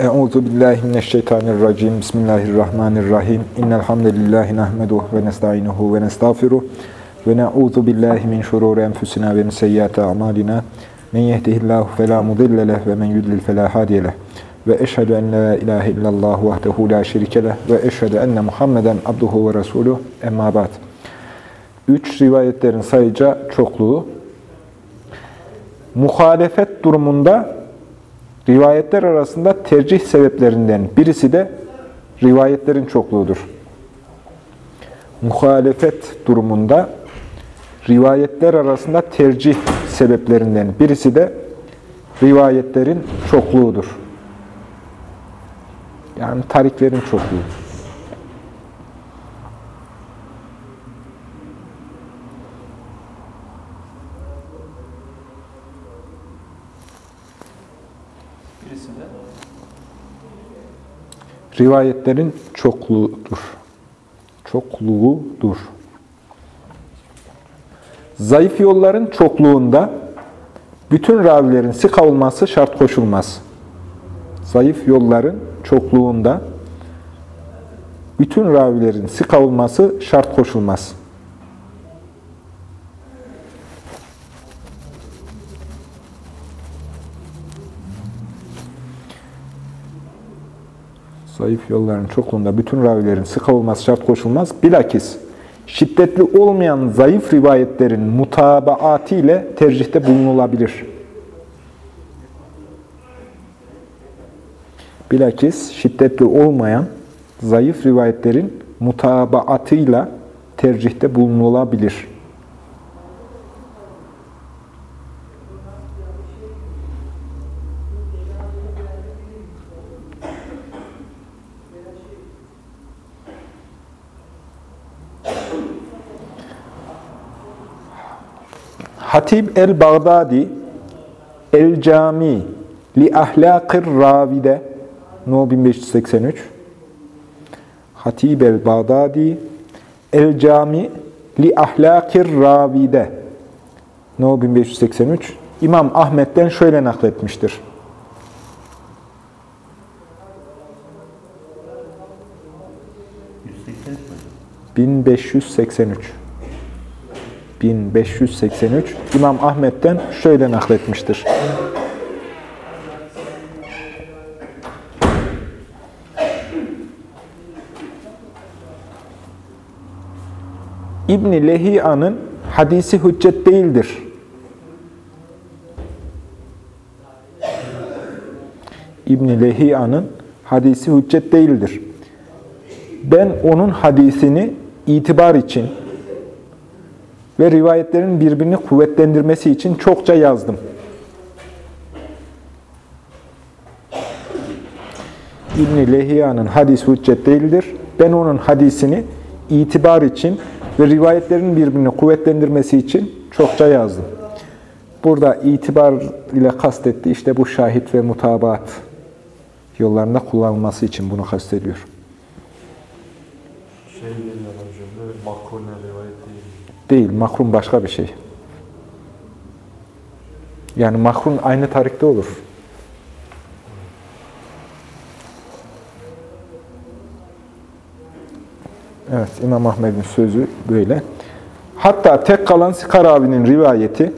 Euzu billahi mineşşeytanirracim. Bismillahirrahmanirrahim. İnnel hamdelellahi nahmeduhu ve nestainuhu ve nestağfiruh ve na'uzu billahi min şururi enfusina ve min seyyiati a'malina. Men yehdihillahu fela mudille leh ve men yudlil fela hadiye leh. Ve eşhedü en la ilahe illallah vahdehu la şerike leh ve eşhedü enne Muhammeden abduhu ve resuluh. Emma ba'd. Üç rivayetlerin sayıca çokluğu. Muhalefet durumunda Rivayetler arasında tercih sebeplerinden birisi de rivayetlerin çokluğudur. Muhalefet durumunda rivayetler arasında tercih sebeplerinden birisi de rivayetlerin çokluğudur. Yani tariklerin çokluğu. Rivayetlerin çokluğudur. Çokluğudur. Zayıf yolların çokluğunda bütün ravilerin sık olması şart koşulmaz. Zayıf yolların çokluğunda bütün ravilerin sık olması şart koşulmaz. Zayıf yolların çokluğunda bütün ravilerin sık olması şart koşulmaz. Bilakis şiddetli olmayan zayıf rivayetlerin mutabaatı ile tercihte bulunulabilir. Bilakis şiddetli olmayan zayıf rivayetlerin mutabaatıyla tercihte bulunulabilir. Hatib el-Bağdadi El-Cami li ahlakir ravide No 1583 Hatib el-Bağdadi El-Cami li ahlakir ravide No 1583 İmam Ahmet'ten şöyle nakletmiştir. ...1583. 1583 İmam Ahmet'ten şöyle nakletmiştir. İbni Lehiya'nın hadisi hüccet değildir. İbni Lehiya'nın hadisi hüccet değildir. Ben onun hadisini itibar için, ve rivayetlerin birbirini kuvvetlendirmesi için çokça yazdım. İbn-i Lehiya'nın hadis hüccet değildir. Ben onun hadisini itibar için ve rivayetlerin birbirini kuvvetlendirmesi için çokça yazdım. Burada itibar ile kastetti işte bu şahit ve mutabaat yollarında kullanılması için bunu kastediyor. Şey geliyor hocam, makrone rivayet değil. Mahrun başka bir şey. Yani mahrun aynı tarihte olur. Evet, İmam Ahmed'in sözü böyle. Hatta tek kalan Sikar abinin rivayeti,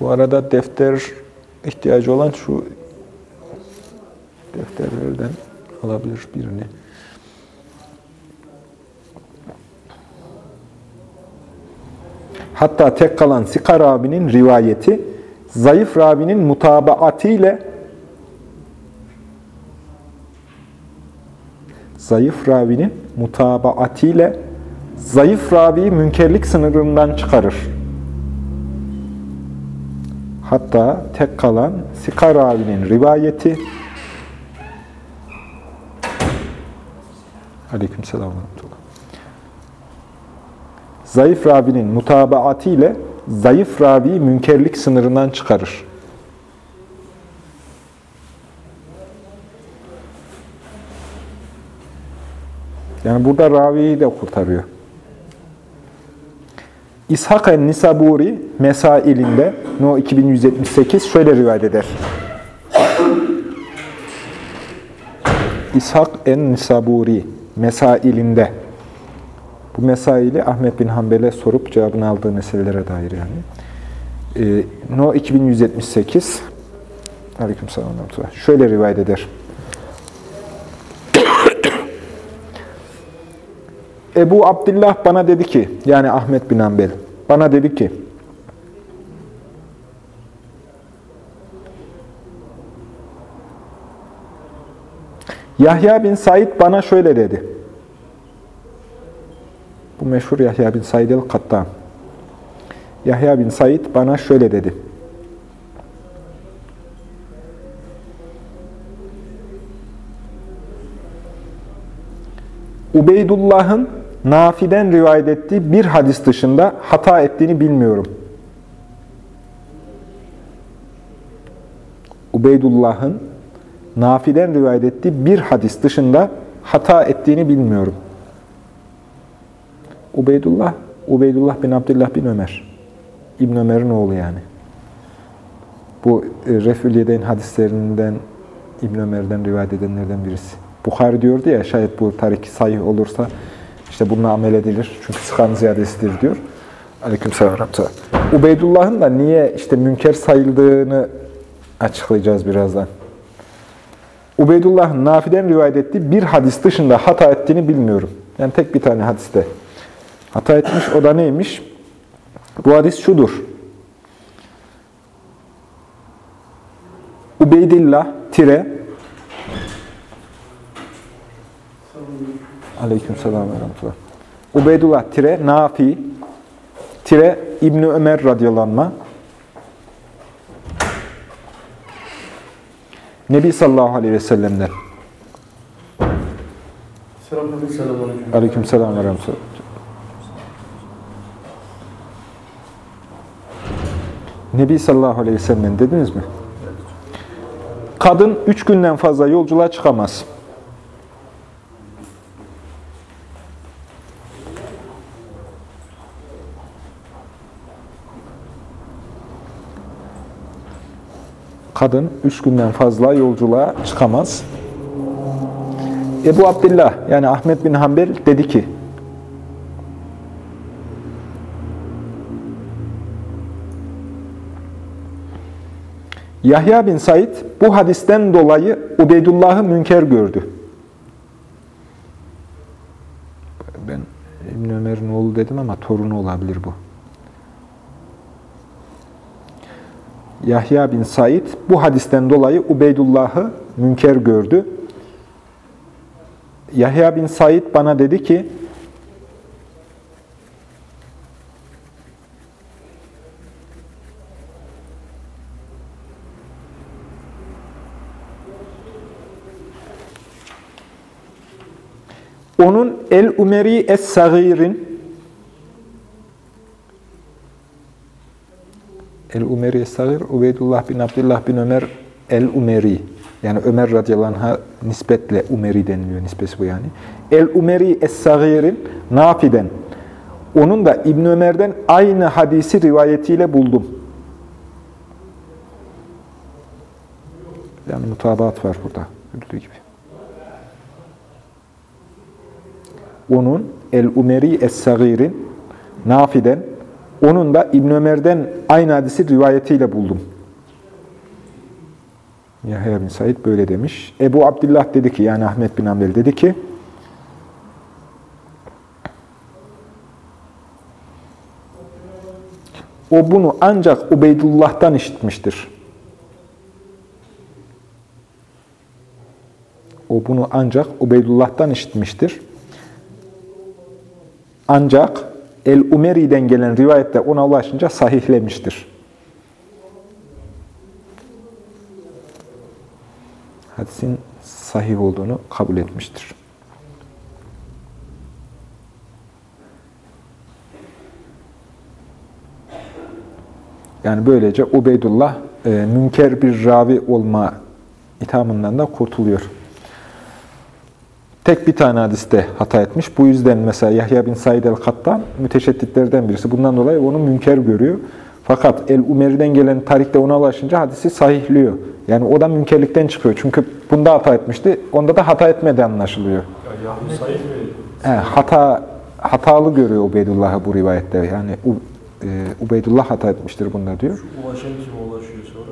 bu arada defter ihtiyacı olan şu defterlerden alabilir birini. Hatta tek kalan Sikar abinin rivayeti, zayıf Rabi'nin mutabaatı ile zayıf ravinin mutabaatı ile zayıf raviyi münkerlik sınırından çıkarır. Hatta tek kalan Sikar abinin rivayeti Aleykümselam zayıf ravinin mutabaatı zayıf raviyi münkerlik sınırından çıkarır. Yani burada raviyi de kurtarıyor. İshak el-Nisaburi Mesailinde No 2178 şöyle rivayet eder. İshak en-Nisaburi mesailinde. Bu mesaili Ahmet bin Hanbel'e sorup cevabını aldığı meselelere dair yani. Ee, no 2178 Aleykümselam. ve rahmetullah. Şöyle rivayet eder. Ebu Abdullah bana dedi ki, yani Ahmet bin Hanbel, bana dedi ki, Yahya bin Said bana şöyle dedi. Bu meşhur Yahya bin Said el-Kattan. Yahya bin Said bana şöyle dedi. Ubeydullah'ın Nafi'den rivayet ettiği bir hadis dışında hata ettiğini bilmiyorum. Ubeydullah'ın Nafi'den rivayet ettiği bir hadis dışında hata ettiğini bilmiyorum. Ubeydullah, Ubeydullah bin Abdullah bin Ömer. İbn Ömer'in oğlu yani. Bu e, Refülye'den hadislerinden İbn Ömer'den rivayet edenlerden birisi. Bukhari diyordu ya şayet bu tarik sahih olursa işte bununla amel edilir. Çünkü sıkan ziyadesidir diyor. Aleykümselam. Ubeydullah'ın da niye işte münker sayıldığını açıklayacağız birazdan. Ubeydullah'ın Nafi'den rivayet ettiği bir hadis dışında hata ettiğini bilmiyorum. Yani tek bir tane hadiste hata etmiş. O da neymiş? Bu hadis şudur. Ubeydillah tire Aleyküm selam ve rahmetullah. Ubeydullah tire Nafi tire İbni Ömer radyalanma Nebi sallallahu aleyhi ve sellem'den. Selamünaleyküm. Aleyküm selam ve rahmetullah. Nebi sallallahu aleyhi ve sellem dediniz mi? Kadın üç günden fazla yolculuğa çıkamaz. Kadın üç günden fazla yolculuğa çıkamaz. Ebu Abdullah yani Ahmet bin Hanbel dedi ki Yahya bin Said bu hadisten dolayı Ubeydullah'ı münker gördü. Ben İbn Ömer'in oğlu dedim ama torunu olabilir bu. Yahya bin Said bu hadisten dolayı Ubeydullah'ı münker gördü. Yahya bin Said bana dedi ki, onun El-Umeri Es-Sagir'in El-Umeri Es-Sagir, Ubeydullah bin Abdullah bin Ömer El-Umeri. Yani Ömer radıyallahu anh'a nispetle Umeri deniliyor, nispesi bu yani. El-Umeri Es-Sagir'in Nafi'den, onun da İbn Ömer'den aynı hadisi rivayetiyle buldum. Yani mutabaat var burada, gördüğü gibi. Onun El-Umeri Es-Sagir'in Nafi'den, onun da İbn Ömer'den aynı hadisi rivayetiyle buldum. Yahya bin Said böyle demiş. Ebu Abdullah dedi ki, yani Ahmet bin Amel dedi ki, o bunu ancak Ubeydullah'tan işitmiştir. O bunu ancak Ubeydullah'tan işitmiştir. Ancak El-Umeri'den gelen rivayette ona ulaşınca sahihlemiştir. hadisin sahih olduğunu kabul etmiştir. Yani böylece Ubeydullah e, münker bir ravi olma ithamından da kurtuluyor. Tek bir tane hadiste hata etmiş. Bu yüzden mesela Yahya bin Said el-Kattan müteşedditlerden birisi. Bundan dolayı onu münker görüyor. Fakat El-Umeri'den gelen tarihte ona ulaşınca hadisi sahihliyor. Yani o da münkerlikten çıkıyor. Çünkü Bunda hata etmişti. Onda da hata etmedi anlaşılıyor. Ya Yahya Said Bey, He, hata hatalı görüyor Ubeydullah'ı bu rivayette. Yani e, Ubeydullah hata etmiştir bunda diyor. ulaşan kime ulaşıyor sonra?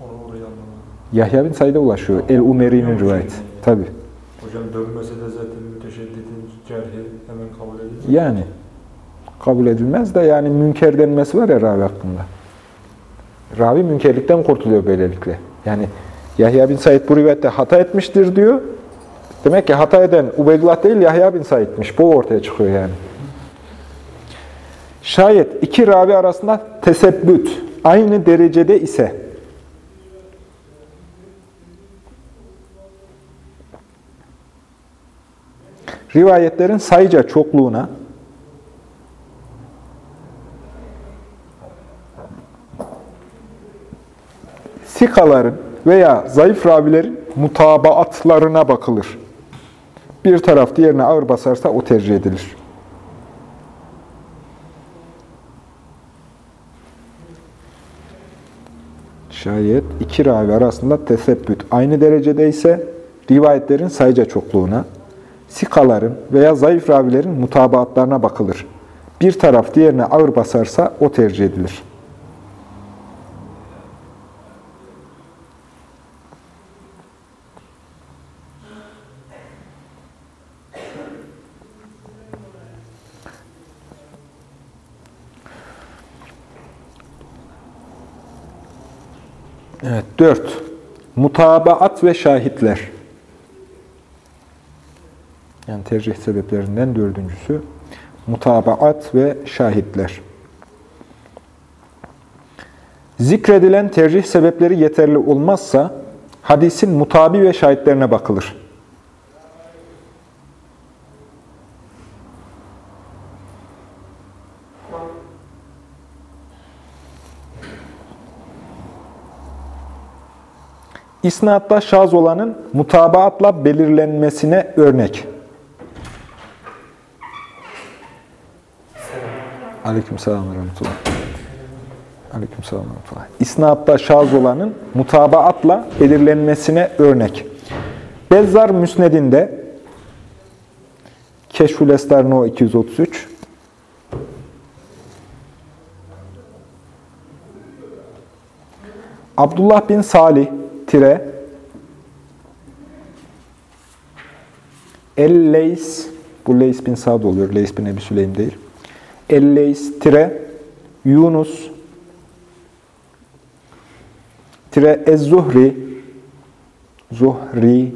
Onu oraya anlamadım. Yahya bin Said'e ulaşıyor. El-Umeri'nin rivayeti. Tabi. Hocam dönmese de zaten müteşedditin cerhi hemen kabul edilir. Yani kabul edilmez de yani münker denmesi var ya ravi hakkında. Ravi münkerlikten kurtuluyor böylelikle. Yani Yahya bin Said bu rivayette hata etmiştir diyor. Demek ki hata eden Ubeydullah değil Yahya bin Said'miş. Bu ortaya çıkıyor yani. Şayet iki ravi arasında tesebbüt aynı derecede ise rivayetlerin sayıca çokluğuna sikaların veya zayıf ravilerin mutabaatlarına bakılır. Bir taraf diğerine ağır basarsa o tercih edilir. Şayet iki ravi arasında tesebbüt aynı derecede ise rivayetlerin sayıca çokluğuna, sikaların veya zayıf ravilerin mutabaatlarına bakılır. Bir taraf diğerine ağır basarsa o tercih edilir. Evet, dört. Mutabaat ve şahitler. Yani tercih sebeplerinden dördüncüsü. Mutabaat ve şahitler. Zikredilen tercih sebepleri yeterli olmazsa, hadisin mutabi ve şahitlerine bakılır. İsnatta şaz olanın mutabaatla belirlenmesine örnek. Aleykümselam ve rahmetullah. Aleykümselam ve rahmetullah. İsnatta şaz olanın mutabaatla belirlenmesine örnek. Bezzar Müsned'inde Keşfül Estar No 233 Abdullah bin Salih tire El-Leys bu Leys bin Sa'd oluyor. Leys bin Ebi Süleym değil. El-Leys tire Yunus tire Ez-Zuhri Zuhri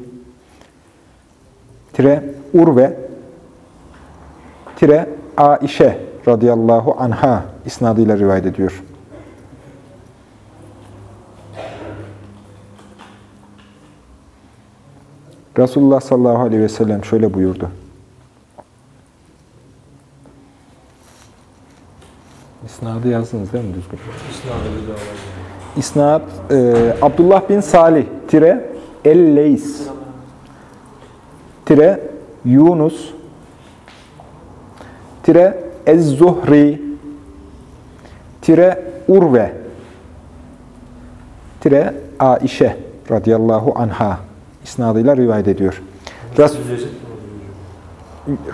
tire Urve tire Aişe radıyallahu anha isnadıyla rivayet ediyor. Resulullah sallallahu aleyhi ve sellem şöyle buyurdu. İsnadı yazdınız değil mi düzgün? Var. İsnad e, Abdullah bin Salih tire El-Leys tire Yunus tire Ez-Zuhri tire Urve tire Aişe radıyallahu anha isnadıyla rivayet ediyor. Hocam?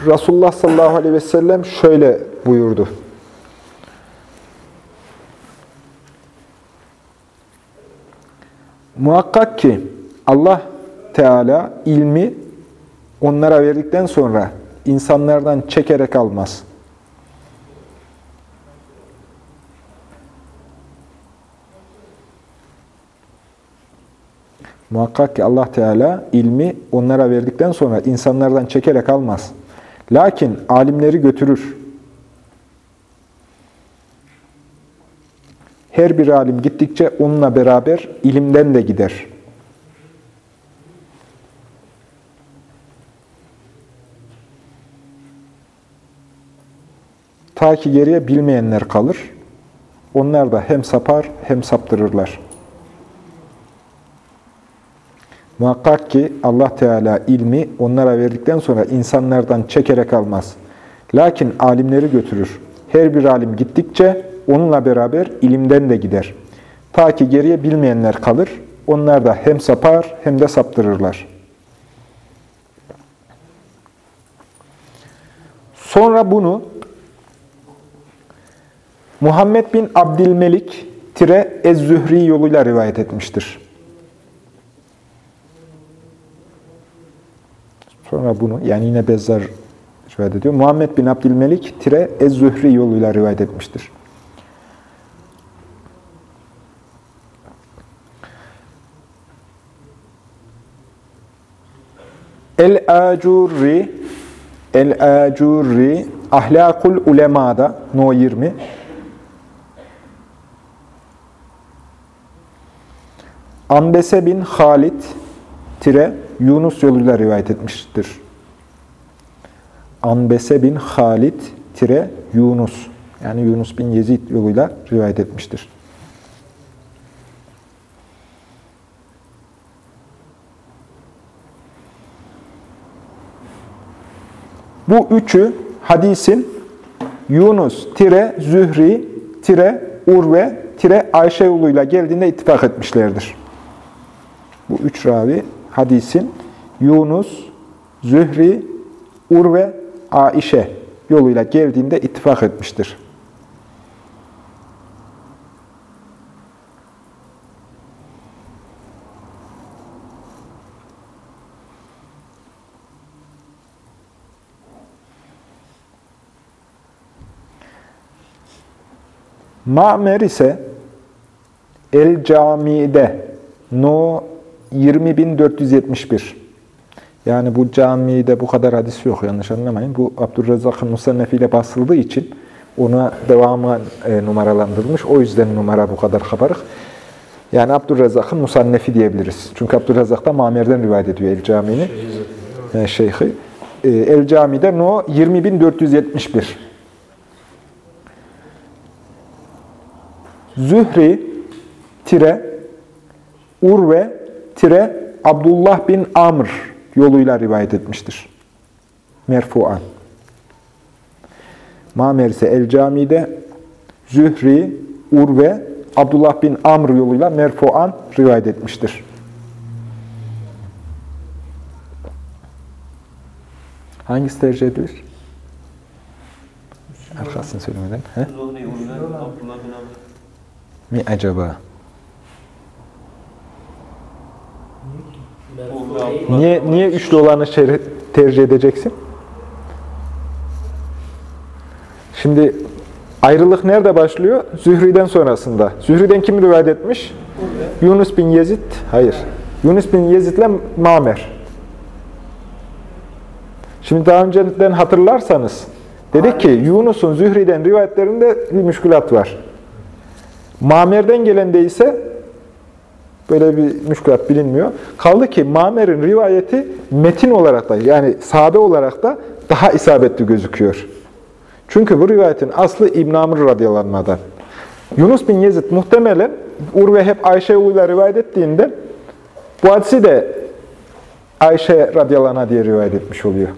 Resulullah sallallahu aleyhi ve sellem şöyle buyurdu. Muhakkak ki Allah Teala ilmi onlara verdikten sonra insanlardan çekerek almaz. Muhakkak ki Allah Teala ilmi onlara verdikten sonra insanlardan çekerek almaz. Lakin alimleri götürür. Her bir alim gittikçe onunla beraber ilimden de gider. Ta ki geriye bilmeyenler kalır. Onlar da hem sapar hem saptırırlar. Muhakkak ki Allah Teala ilmi onlara verdikten sonra insanlardan çekerek almaz. Lakin alimleri götürür. Her bir alim gittikçe onunla beraber ilimden de gider. Ta ki geriye bilmeyenler kalır. onlar da hem sapar hem de saptırırlar. Sonra bunu Muhammed bin Abdülmelik tire Ez-Zühri yoluyla rivayet etmiştir. Sonra bunu yani yine Bezzar rivayet ediyor. Muhammed bin Abdülmelik tire Ez-Zühri yoluyla rivayet etmiştir. El-Acurri El-Acurri Ahlakul Ulema'da No 20 Ambese bin Halid tire Yunus yoluyla rivayet etmiştir. Anbese bin Halid tire Yunus yani Yunus bin Yezid yoluyla rivayet etmiştir. Bu üçü hadisin Yunus tire Zühri tire Urve tire Ayşe yoluyla geldiğinde ittifak etmişlerdir. Bu üç ravi hadisin Yunus, Zühri, Urve, Aişe yoluyla geldiğinde ittifak etmiştir. Ma'mer ise El Cami'de No 20471 yani bu camide bu kadar hadis yok yanlış anlamayın. Bu Abdurrezzak'ın Musannefiyle basıldığı için ona devamı e, numaralandırılmış. O yüzden numara bu kadar kabarık. Yani Abdurrezzak'ın Musannefi diyebiliriz. Çünkü Abdurrezzak da Mamer'den rivayet ediyor El Cami'ni. Yani şeyhi. E, El Cami'de No 20471 Zühri tire Urve tire Abdullah bin Amr yoluyla rivayet etmiştir. Merfuan. Mamer ise El Cami'de Zühri, Urve, Abdullah bin Amr yoluyla merfuan rivayet etmiştir. Hangisi tercih edilir? Arkasını söylemeden. He? Zuhri, Urve, Abdullah bin Amr. Mi acaba? Niye, niye üçlü olanı tercih edeceksin? Şimdi ayrılık nerede başlıyor? Zühri'den sonrasında. Zühri'den kim rivayet etmiş? Yunus bin Yezid. Hayır. Yunus bin Yezid ile Mamer. Şimdi daha önceden hatırlarsanız dedik ki Yunus'un Zühri'den rivayetlerinde bir müşkülat var. Mamer'den gelende ise böyle bir müşkülat bilinmiyor. Kaldı ki Mamer'in rivayeti metin olarak da yani sade olarak da daha isabetli gözüküyor. Çünkü bu rivayetin aslı İbn Amr radıyallahu. Yunus bin Yezid muhtemelen Urve hep Ayşe yoluyla rivayet ettiğinde bu hadisi de Ayşe radıyallahu diye rivayet etmiş oluyor.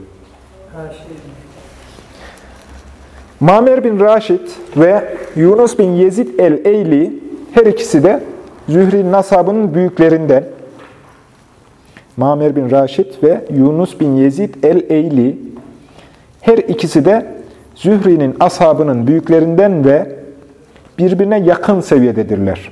Mamer bin Raşid ve Yunus bin Yezid el-Eyli her ikisi de Zühri nasabının büyüklerinden. Mamer bin Raşid ve Yunus bin Yezid el-Eyli her ikisi de Zühri'nin ashabının büyüklerinden ve birbirine yakın seviyededirler.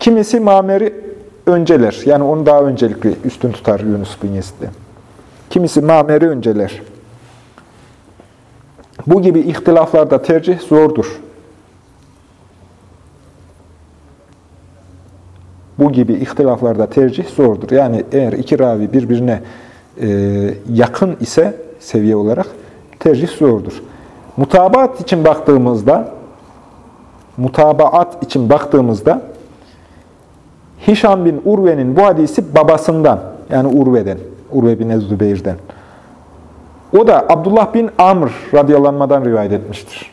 Kimisi Mamer'i önceler. Yani onu daha öncelikli üstün tutar Yunus bin Yezid'de. Kimisi Mamer'i önceler. Bu gibi ihtilaflarda tercih zordur. Bu gibi ihtilaflarda tercih zordur. Yani eğer iki ravi birbirine e, yakın ise seviye olarak tercih zordur. Mutabaat için baktığımızda mutabaat için baktığımızda Hişam bin Urve'nin bu hadisi babasından yani Urve'den, Urve bin Ezzübeyr'den. O da Abdullah bin Amr radyalanmadan rivayet etmiştir.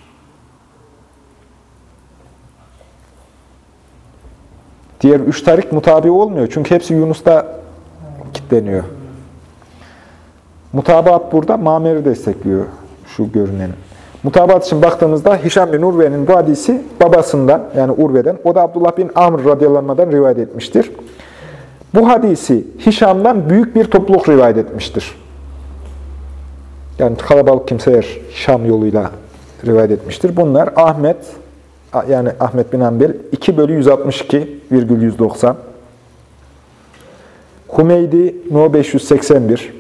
Diğer üç tarik mutabi olmuyor. Çünkü hepsi Yunus'ta kilitleniyor. Mutabaat burada Mamer'i destekliyor şu görünen. Mutabat için baktığımızda Hişam bin Urve'nin bu hadisi babasından yani Urve'den, o da Abdullah bin Amr radıyallahu rivayet etmiştir. Bu hadisi Hişam'dan büyük bir topluluk rivayet etmiştir. Yani kalabalık kimseler Şam yoluyla rivayet etmiştir. Bunlar Ahmet, yani Ahmet bin Hanbel 2 bölü 162 virgül 190. Humeydi No 581.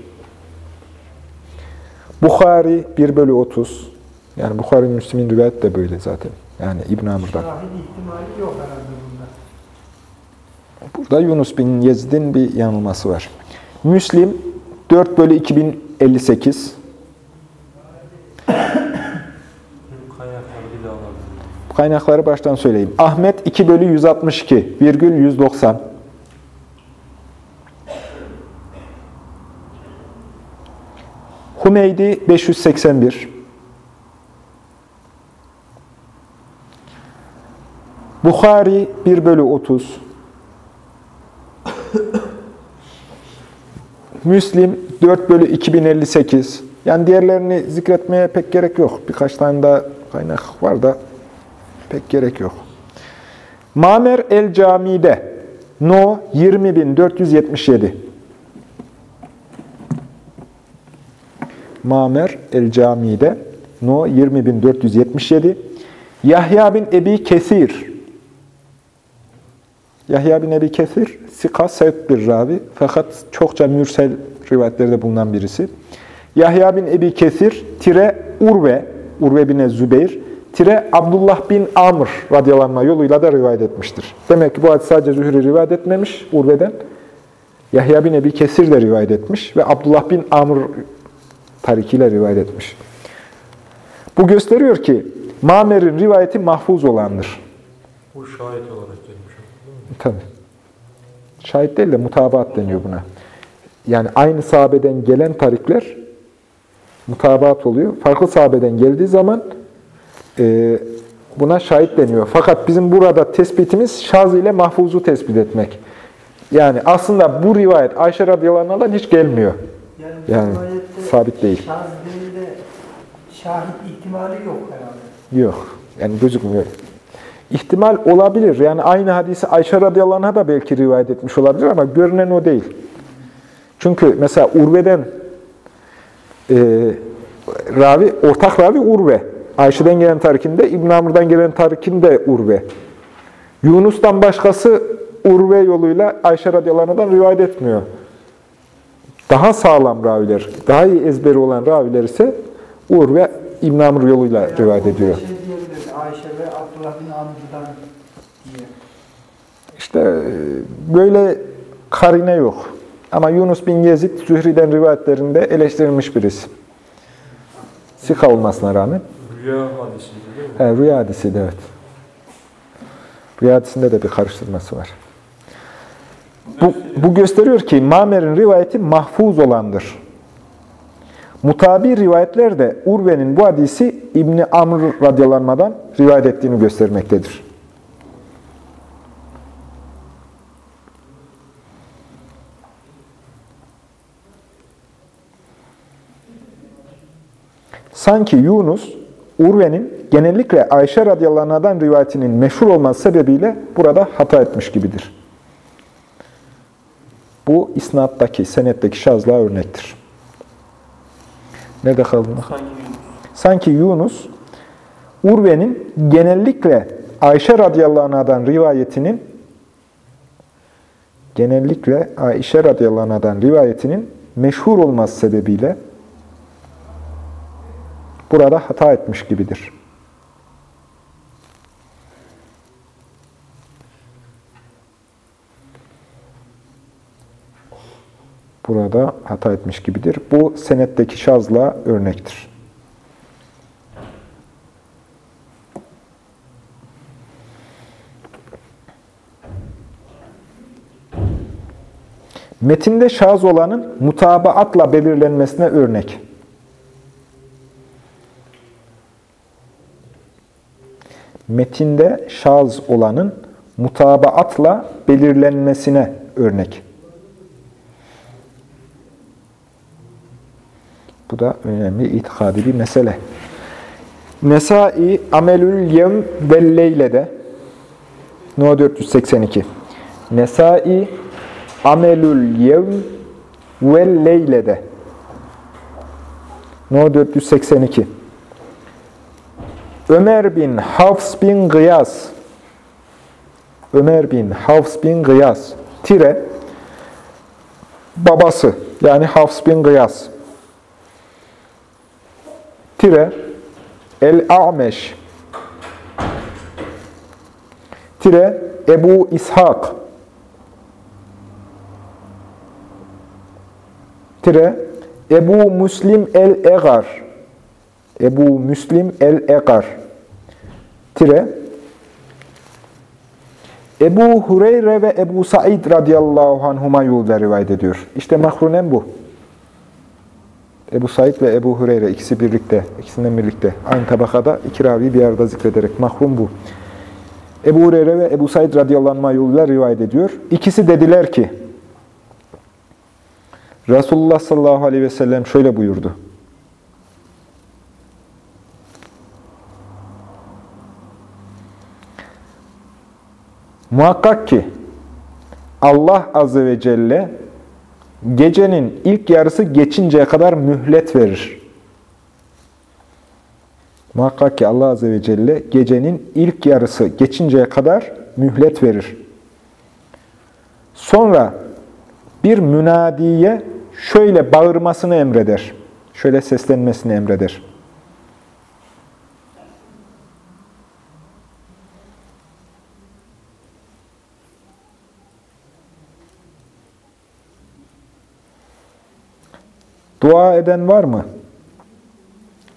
Bukhari 1 bölü 30. Yani Bukhari Müslim'in rivayet de böyle zaten. Yani İbn Amr'dan. İhtimali yok herhalde bunda. Burada Yunus bin Yezid'in bir yanılması var. Müslim 4 bölü 2058. Kaynakları bir daha alalım. Kaynakları baştan söyleyeyim. Ahmet 2 bölü 162 virgül 190. Humeydi 581. Bukhari 1 bölü 30. Müslim 4 bölü 2058. Yani diğerlerini zikretmeye pek gerek yok. Birkaç tane daha kaynak var da pek gerek yok. Mamer el Cami'de No 20477. Mamer el Cami'de No 20477. Yahya bin Ebi Kesir Yahya bin Ebi Kesir, Sika Sevk bir ravi fakat çokça mürsel rivayetlerde bulunan birisi. Yahya bin Ebi Kesir, tire Urve, Urve bin Zübeyir, tire Abdullah bin Amr radyalanma yoluyla da rivayet etmiştir. Demek ki bu hadis sadece Zühri rivayet etmemiş Urve'den. Yahya bin Ebi Kesir de rivayet etmiş ve Abdullah bin Amr tarikiyle rivayet etmiş. Bu gösteriyor ki Mamer'in rivayeti mahfuz olandır. Bu şahit olarak Tabii. Şahit değil de mutabaat deniyor buna. Yani aynı sahabeden gelen tarikler mutabaat oluyor. Farklı sahabeden geldiği zaman e, buna şahit deniyor. Fakat bizim burada tespitimiz şaz ile mahfuzu tespit etmek. Yani aslında bu rivayet Ayşe radıyallahu anh'dan hiç gelmiyor. Yani, Yani sabit değil. Şaz değil de şahit ihtimali yok herhalde. Yok. Yani gözükmüyor. İhtimal olabilir. Yani aynı hadisi Ayşe radıyallahu da belki rivayet etmiş olabilir ama görünen o değil. Çünkü mesela Urve'den e, ravi, ortak ravi Urve. Ayşe'den gelen tarikinde, İbn Amr'dan gelen tarikinde Urve. Yunus'tan başkası Urve yoluyla Ayşe radıyallahu rivayet etmiyor. Daha sağlam raviler, daha iyi ezberi olan raviler ise Urve İbn Amr yoluyla rivayet ediyor. Ayşe ve Abdullah bin Amr'dan diye. İşte e, böyle karine yok. Ama Yunus bin Yezid Zühri'den rivayetlerinde eleştirilmiş birisi. Sika olmasına rağmen. Rüya hadisiydi değil mi? He, rüya hadisiydi evet. Rüya hadisinde de bir karıştırması var. Bu, bu gösteriyor ki Mamer'in rivayeti mahfuz olandır. Mutabi rivayetler de Urve'nin bu hadisi İbni Amr radyalanmadan rivayet ettiğini göstermektedir. Sanki Yunus, Urve'nin genellikle Ayşe radıyallahu anh'dan rivayetinin meşhur olması sebebiyle burada hata etmiş gibidir. Bu isnattaki, senetteki şazlığa örnektir. Kaldın? Sanki Yunus. Sanki Yunus, Urve'nin genellikle Ayşe radıyallahu anh'dan rivayetinin genellikle Ayşe radıyallahu anh'dan rivayetinin meşhur olması sebebiyle burada hata etmiş gibidir. Burada hata etmiş gibidir. Bu senetteki şazla örnektir. Metinde şaz olanın mutabaatla belirlenmesine örnek. Metinde şaz olanın mutabaatla belirlenmesine örnek. Bu da önemli itikadi bir mesele. Nesai amelül yevm ve leylede No 482 Nesai amelül yevm ve leylede No 482 Ömer bin Hafs bin Gıyas Ömer bin Hafs bin Gıyas tire babası yani Hafs bin Gıyas tire El-A'meş tire Ebu İshak tire Ebu Müslim el-Egar Ebu Müslim el-Egar tire Ebu Hureyre ve Ebu Said radıyallahu anhuma yolda rivayet ediyor. İşte mahrunen bu. Ebu Said ve Ebu Hureyre ikisi birlikte, ikisinden birlikte. Aynı tabakada iki ravi bir arada zikrederek mahrum bu. Ebu Hureyre ve Ebu Said radıyallahu yoluyla rivayet ediyor. İkisi dediler ki, Resulullah sallallahu aleyhi ve sellem şöyle buyurdu. Muhakkak ki Allah azze ve celle gecenin ilk yarısı geçinceye kadar mühlet verir. Muhakkak ki Allah azze ve celle gecenin ilk yarısı geçinceye kadar mühlet verir. Sonra bir münadiye şöyle bağırmasını emreder. Şöyle seslenmesini emreder. Dua eden var mı?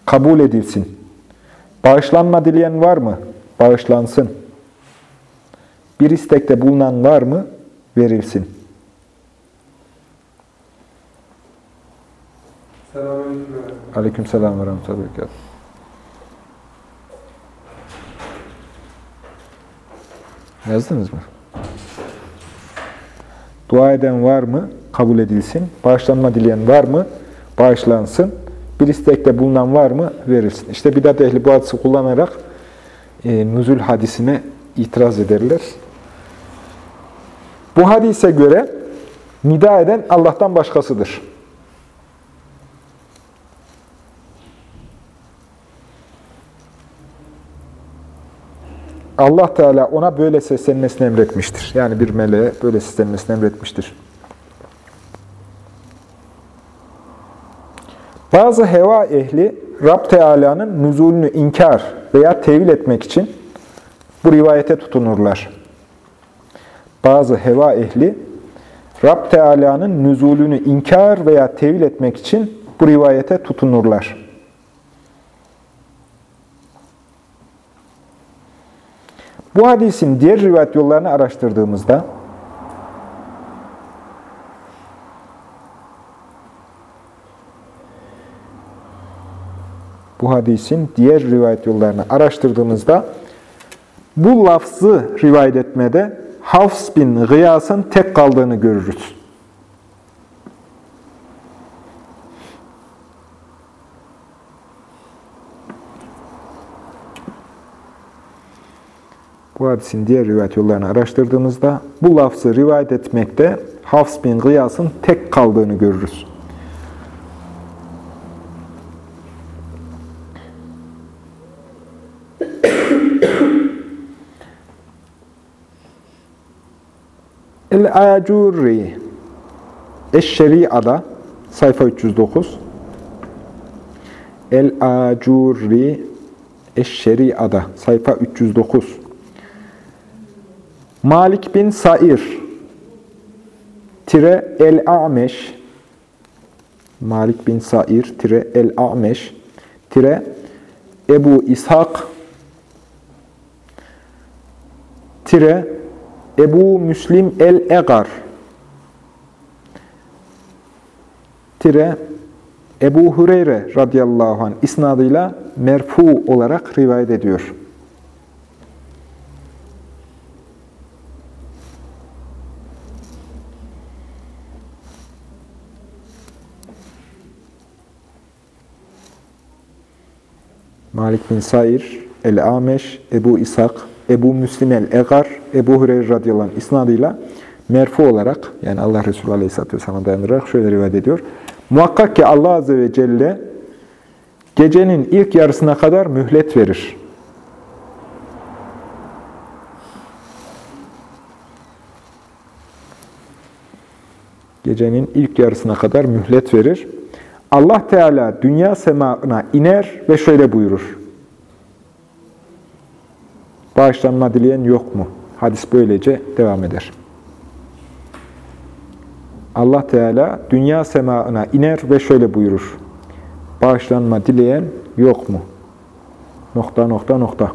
Kabul edilsin. Bağışlanma dileyen var mı? Bağışlansın. Bir istekte bulunan var mı? Verilsin. Selamünaleyküm. Aleyküm selam ve rahmetullahi ve. Yazdınız mı? Dua eden var mı? Kabul edilsin. Bağışlanma dileyen var mı? Bağışlansın. Bir istekte bulunan var mı? Verilsin. İşte bidat ehli bu hadisi kullanarak e, nüzul hadisine itiraz ederler. Bu hadise göre nida eden Allah'tan başkasıdır. Allah Teala ona böyle seslenmesini emretmiştir. Yani bir meleğe böyle seslenmesini emretmiştir. Bazı heva ehli Rab Teala'nın nüzulünü inkar veya tevil etmek için bu rivayete tutunurlar. Bazı heva ehli Rab Teala'nın nüzulünü inkar veya tevil etmek için bu rivayete tutunurlar. Bu hadisin diğer rivayet yollarını araştırdığımızda bu hadisin diğer rivayet yollarını araştırdığımızda bu lafzı rivayet etmede Hafs bin Gıyas'ın tek kaldığını görürüz. Bu hadisin diğer rivayet yollarını araştırdığımızda bu lafzı rivayet etmekte Hafs bin Gıyas'ın tek kaldığını görürüz. El-Acurri Eş-Şeri'ada sayfa 309 El-Acurri Eş-Şeri'ada sayfa 309 Malik bin Sair. Tire El-A'meş Malik bin Sair tire El-A'meş tire Ebu İshak. Tire Ebu Müslim el-Egar tire Ebu Hureyre radıyallahu anh isnadıyla merfu olarak rivayet ediyor. Malik bin Sair, El-Ameş, Ebu İshak, Ebu Müslim el-Egar, Ebu Hureyre radıyallahu anh isnadıyla merfu olarak, yani Allah Resulü aleyhisselatü vesselam'a dayandırarak şöyle rivayet ediyor. Muhakkak ki Allah azze ve celle gecenin ilk yarısına kadar mühlet verir. Gecenin ilk yarısına kadar mühlet verir. Allah Teala dünya semağına iner ve şöyle buyurur. Bağışlanma dileyen yok mu? Hadis böylece devam eder. Allah Teala dünya semağına iner ve şöyle buyurur. Bağışlanma dileyen yok mu? Nokta nokta nokta.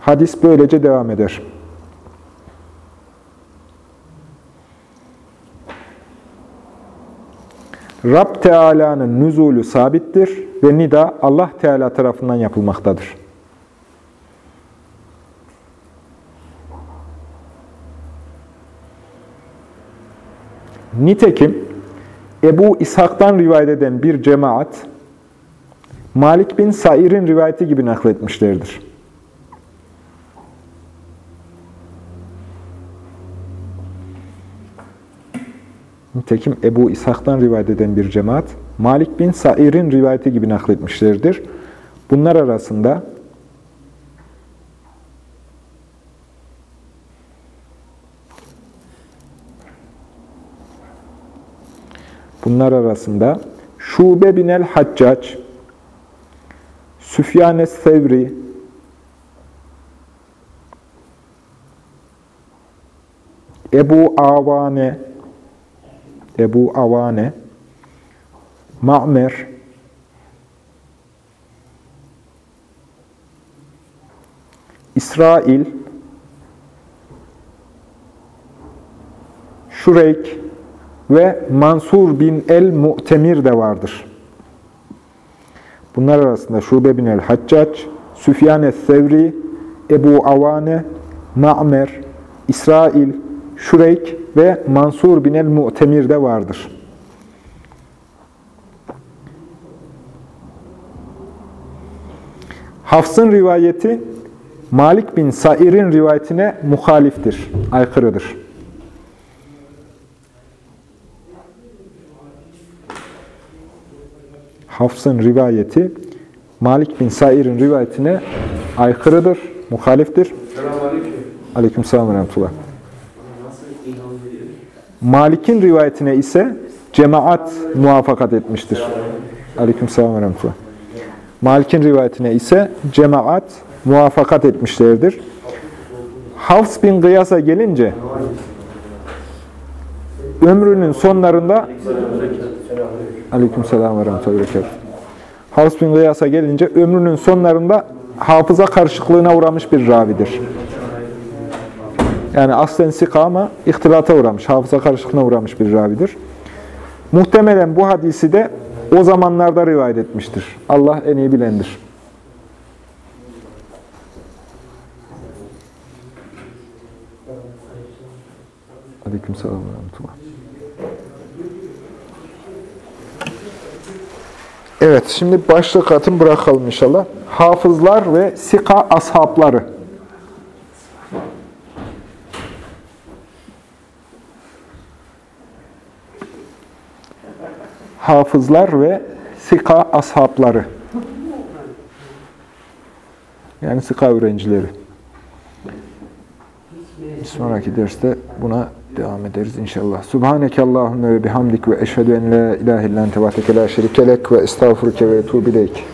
Hadis böylece devam eder. Rab Teala'nın nüzulü sabittir ve nida Allah Teala tarafından yapılmaktadır. Nitekim Ebu İshak'tan rivayet eden bir cemaat Malik bin Sair'in rivayeti gibi nakletmişlerdir. Nitekim Ebu İshak'tan rivayet eden bir cemaat, Malik bin Sair'in rivayeti gibi nakletmişlerdir. Bunlar arasında bunlar arasında Şube bin el-Haccac, Süfyan sevri Ebu Avane, Ebu Avane, Ma'mer, İsrail, Şureyk ve Mansur bin el-Mu'temir de vardır. Bunlar arasında Şube bin el-Haccac, Süfyan el-Sevri, Ebu Avane, Ma'mer, İsrail, Şureyk ve Mansur bin el-Mu'temir de vardır. Hafs'ın rivayeti Malik bin Sair'in rivayetine muhaliftir, aykırıdır. Hafs'ın rivayeti Malik bin Sair'in rivayetine aykırıdır, muhaliftir. Aleykümselam ve rahmetullah. Malik'in rivayetine ise cemaat muvafakat etmiştir. Aleykümselam ve rahmetullah. Malik'in rivayetine ise cemaat muvafakat etmişlerdir. Hafs bin Gıyas'a gelince ömrünün sonlarında Aleykümselam ve rahmetullah. Hafs bin Gıyas'a gelince ömrünün sonlarında hafıza karışıklığına uğramış bir ravidir. Yani aslen sika ama ihtilata uğramış, hafıza karışıklığına uğramış bir ravidir. Muhtemelen bu hadisi de o zamanlarda rivayet etmiştir. Allah en iyi bilendir. Aleyküm selam ve rahmetullah. Evet, şimdi başlık atın bırakalım inşallah. Hafızlar ve sika ashabları. hafızlar ve sika ashabları. Yani sika öğrencileri. Bir sonraki derste buna devam ederiz inşallah. Subhaneke Allahümme ve bihamdik ve eşhedü en la ilahe illan tevateke la şerikelek ve estağfurke ve etubileyk.